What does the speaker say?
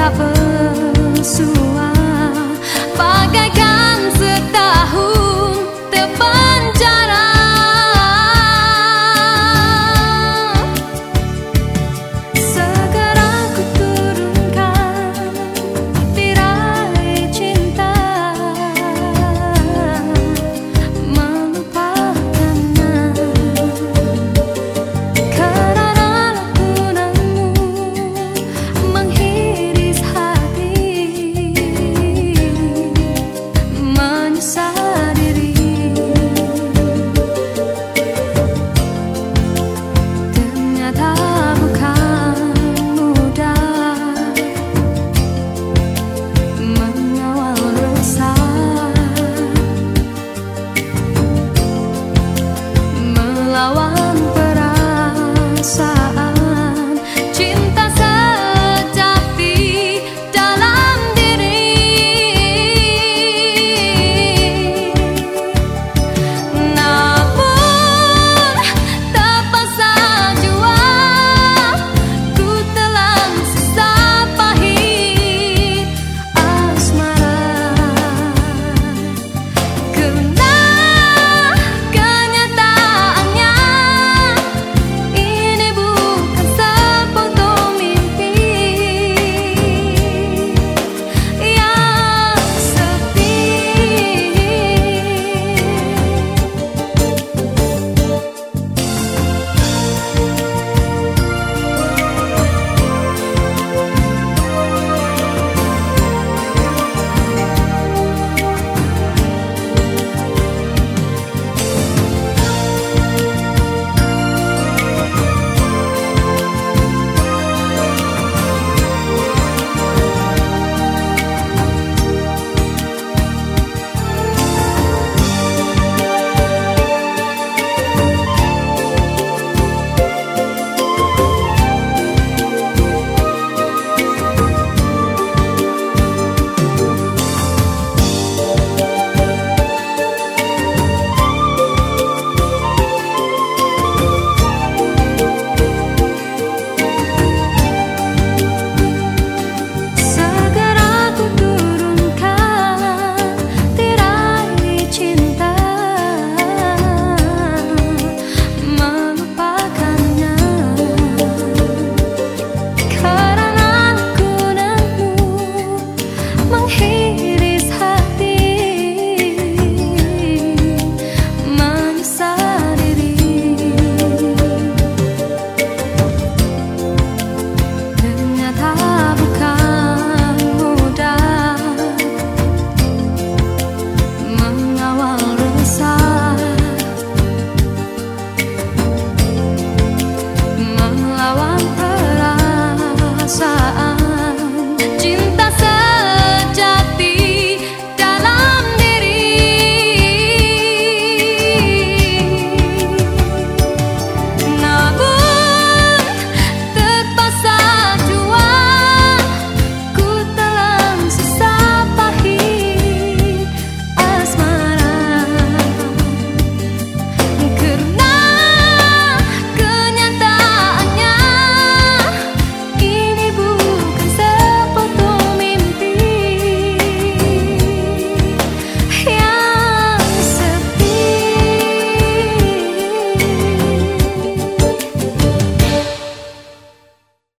cover